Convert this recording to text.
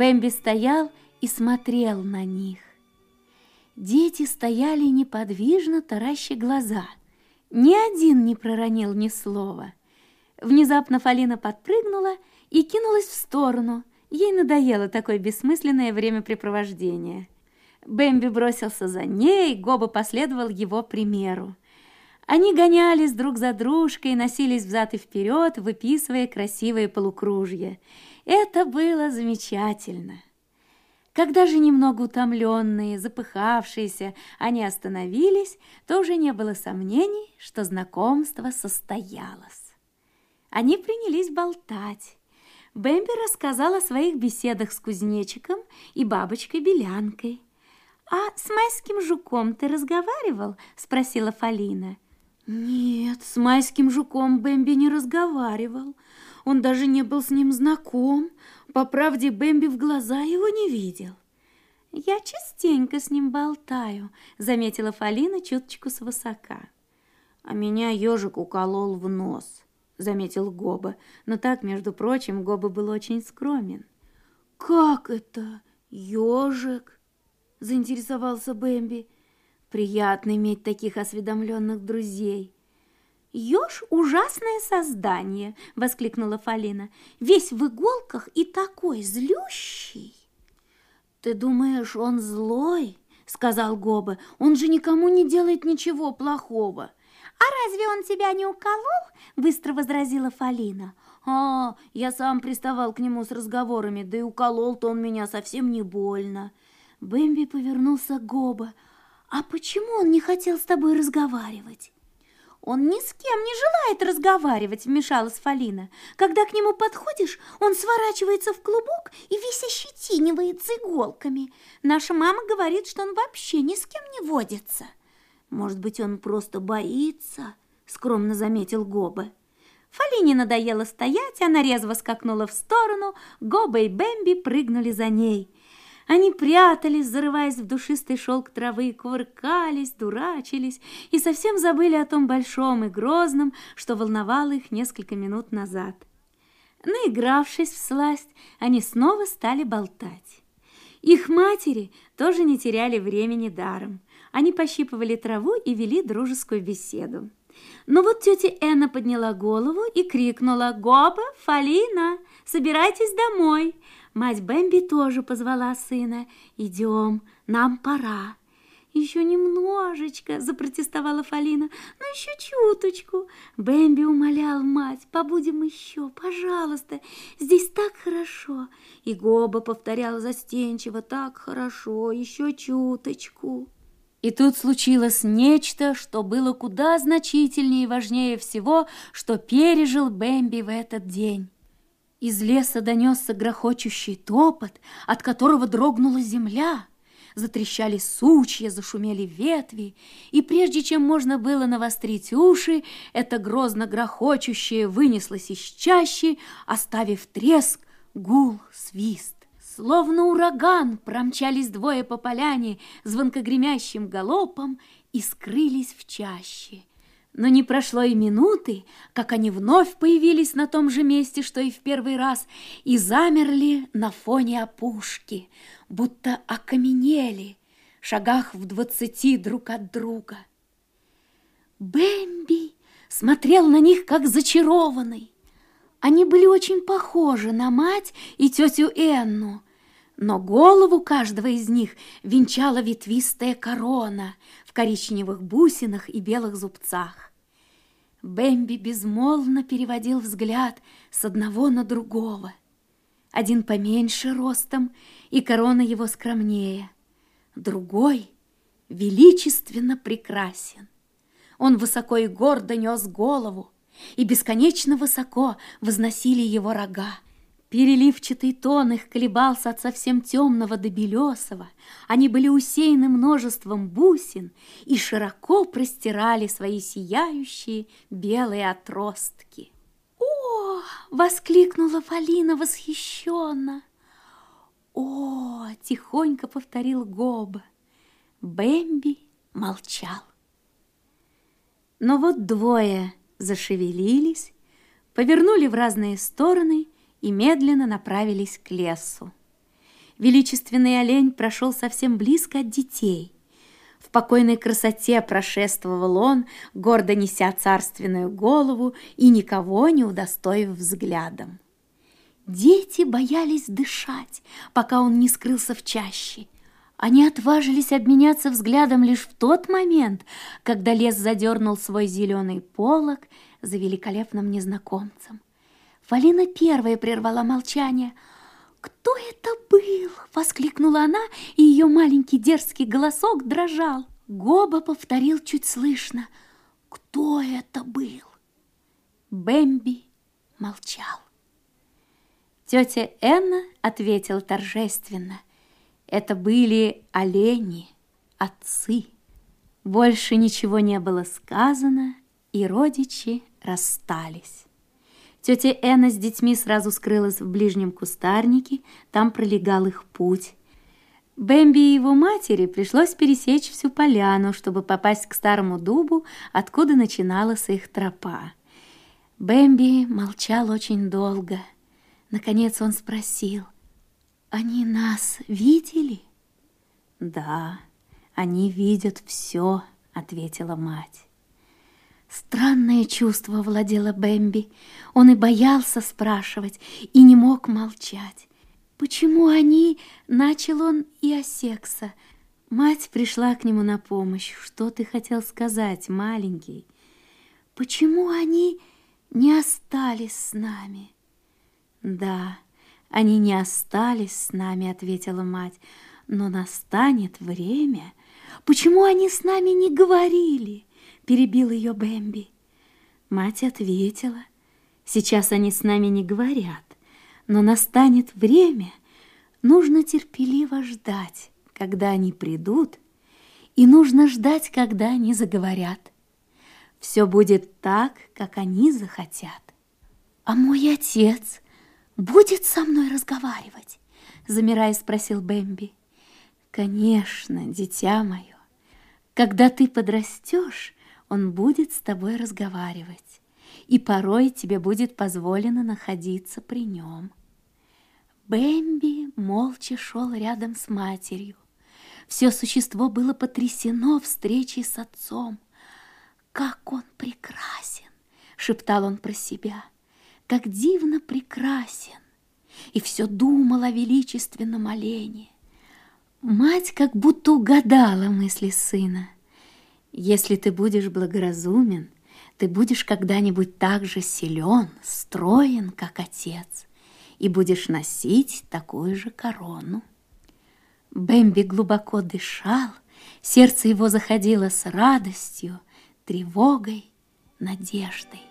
Бэмби стоял и смотрел на них. Дети стояли неподвижно, тараща глаза. Ни один не проронил ни слова. Внезапно Фалина подпрыгнула и кинулась в сторону. Ей надоело такое бессмысленное времяпрепровождение. Бэмби бросился за ней, Гоба последовал его примеру. Они гонялись друг за дружкой, носились взад и вперед, выписывая красивые полукружья. Это было замечательно. Когда же немного утомленные, запыхавшиеся, они остановились, то уже не было сомнений, что знакомство состоялось. Они принялись болтать. Бэмби рассказала о своих беседах с кузнечиком и бабочкой-белянкой. «А с майским жуком ты разговаривал?» – спросила Фалина. «Нет, с майским жуком Бэмби не разговаривал. Он даже не был с ним знаком. По правде, Бэмби в глаза его не видел». «Я частенько с ним болтаю», – заметила Фалина чуточку свысока. «А меня ежик уколол в нос», – заметил Гоба. Но так, между прочим, Гоба был очень скромен. «Как это? Ежик?» – заинтересовался Бэмби. «Приятно иметь таких осведомленных друзей». «Еж – ужасное создание!» – воскликнула Фалина. «Весь в иголках и такой злющий!» «Ты думаешь, он злой?» – сказал Гоба. «Он же никому не делает ничего плохого». «А разве он тебя не уколол?» – быстро возразила Фалина. «А, я сам приставал к нему с разговорами, да и уколол-то он меня совсем не больно». Бэмби повернулся к Гоба. «А почему он не хотел с тобой разговаривать?» «Он ни с кем не желает разговаривать», — вмешалась Фалина. «Когда к нему подходишь, он сворачивается в клубок и весь ощетинивается иголками. Наша мама говорит, что он вообще ни с кем не водится». «Может быть, он просто боится?» — скромно заметил Гоба. Фалине надоело стоять, она резво скакнула в сторону, Гоба и Бэмби прыгнули за ней — они прятались, зарываясь в душистый шелк травы, кувыркались, дурачились и совсем забыли о том большом и грозном, что волновало их несколько минут назад. Наигравшись в сласть, они снова стали болтать. Их матери тоже не теряли времени даром. Они пощипывали траву и вели дружескую беседу. Но вот тетя Энна подняла голову и крикнула «Гоба, Фалина, собирайтесь домой!» Мать Бэмби тоже позвала сына. «Идем, нам пора». «Еще немножечко», — запротестовала Фалина. «Ну, еще чуточку». Бэмби умолял мать, «Побудем еще, пожалуйста, здесь так хорошо». И Гоба повторял застенчиво, «Так хорошо, еще чуточку». И тут случилось нечто, что было куда значительнее и важнее всего, что пережил Бэмби в этот день. Из леса донесся грохочущий топот, от которого дрогнула земля. Затрещали сучья, зашумели ветви, и прежде чем можно было навострить уши, это грозно грохочущее вынеслось из чащи, оставив треск, гул, свист. Словно ураган промчались двое по поляне звонкогремящим галопом и скрылись в чаще. Но не прошло и минуты, как они вновь появились на том же месте, что и в первый раз, и замерли на фоне опушки, будто окаменели, шагах в двадцати друг от друга. Бэмби смотрел на них, как зачарованный. Они были очень похожи на мать и тетю Энну, но голову каждого из них венчала ветвистая корона в коричневых бусинах и белых зубцах. Бэмби безмолвно переводил взгляд с одного на другого. Один поменьше ростом, и корона его скромнее. Другой величественно прекрасен. Он высоко и гордо нес голову, и бесконечно высоко возносили его рога. Переливчатый тон их колебался от совсем темного до белесого. Они были усеяны множеством бусин и широко простирали свои сияющие белые отростки. «О!» — воскликнула Фалина восхищенно. «О!» — тихонько повторил Гоба. Бэмби молчал. Но вот двое зашевелились, повернули в разные стороны и медленно направились к лесу. Величественный олень прошел совсем близко от детей. В покойной красоте прошествовал он, гордо неся царственную голову и никого не удостоив взглядом. Дети боялись дышать, пока он не скрылся в чаще. Они отважились обменяться взглядом лишь в тот момент, когда лес задернул свой зеленый полог за великолепным незнакомцем. Валина первая прервала молчание. «Кто это был?» — воскликнула она, и ее маленький дерзкий голосок дрожал. Гоба повторил чуть слышно. «Кто это был?» Бэмби молчал. Тетя Энна ответила торжественно. Это были олени, отцы. Больше ничего не было сказано, и родичи расстались. Тетя Энна с детьми сразу скрылась в ближнем кустарнике, там пролегал их путь. Бэмби и его матери пришлось пересечь всю поляну, чтобы попасть к старому дубу, откуда начиналась их тропа. Бэмби молчал очень долго – Наконец он спросил, «Они нас видели?» «Да, они видят все», — ответила мать. Странное чувство владело Бэмби. Он и боялся спрашивать, и не мог молчать. «Почему они?» — начал он и осекся. Мать пришла к нему на помощь. «Что ты хотел сказать, маленький?» «Почему они не остались с нами?» «Да, они не остались с нами», — ответила мать, «но настанет время». «Почему они с нами не говорили?» — перебил ее Бэмби. Мать ответила, «Сейчас они с нами не говорят, но настанет время, нужно терпеливо ждать, когда они придут, и нужно ждать, когда они заговорят. Все будет так, как они захотят. А мой отец будет со мной разговаривать?» Замирая, спросил Бэмби. «Конечно, дитя мое. Когда ты подрастешь, он будет с тобой разговаривать, и порой тебе будет позволено находиться при нем». Бэмби молча шел рядом с матерью. Все существо было потрясено встречей с отцом. «Как он прекрасен!» — шептал он про себя — как дивно прекрасен, и все думал о величественном олене. Мать как будто угадала мысли сына. Если ты будешь благоразумен, ты будешь когда-нибудь так же силен, строен, как отец, и будешь носить такую же корону. Бэмби глубоко дышал, сердце его заходило с радостью, тревогой, надеждой.